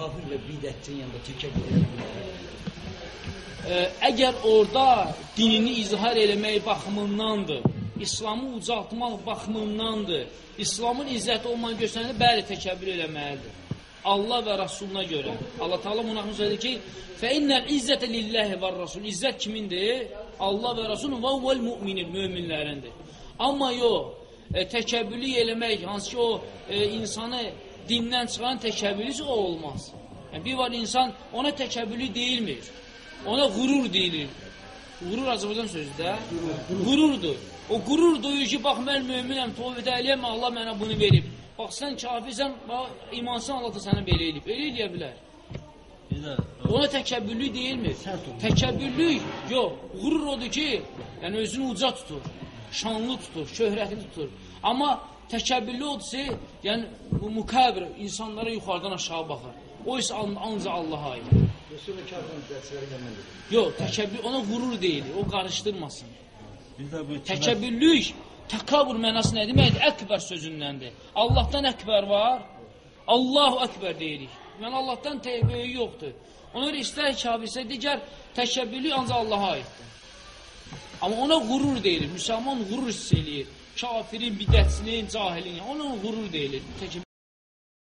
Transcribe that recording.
kafir və bidətçinin yanında təkəbbür edə Ə, əgər orada dinini izhar eləmək baxımındandır, İslamı ucaltmaq baxımındandır, İslamın izzəti olmanı göstərəndə bəli təkəbbür eləməlidir. Allah və Rasuluna görə. Allah Taala buna söyledi ki: "Fə innel izzete lillahi və Rasul." İzzət kimindir? Allah və Rasulun və vel müminin, möminlərindir. Amma yox, e, təkəbbürlük eləmək, hansı ki o e, insanı dindən çıxaran təkəbbürlük o olmaz. Yəni, bir var insan ona təkəbbürlük deyilmir. Ona qurur deyilir. Qurur Azərbaycan sözü də. Qururdur. O qurur duyur ki, bax mən möminəm, tövbə eləyəm, Allah mənə bunu verib. Bax sən kafirsən, bax imansın Allah da sənə belə eləyib. Elə eləyə bilər. Ona təkəbbürlük deyilmir. Təkəbbürlük, yox, qürur odur ki, yəni özünü uca tutur, şanlı tutur, şöhrətli tutur. Amma təkəbbürlü odur ki, yəni bu mukabir insanlara yuxarıdan aşağı baxır. O isə an- ancaq Allaha aiddir. Yox, təkəbbür ona qürur deyilir, o qarışdırmasın. bir də bu Təkəbbürlük, təkabur mənası nə deməkdir? Əkbər sözündəndir. Allahdan əkbər var, Allahu əkbər deyirik. Yəni Allahdan böyük yoxdur. Ona görə istər kafirsə digər təkəbbürlük ancaq Allaha aiddir. Amma ona qürur deyilir. Müsəlman qürur hiss eləyir. Kafirin, bidətçinin, cahilin, ona qürur deyilir.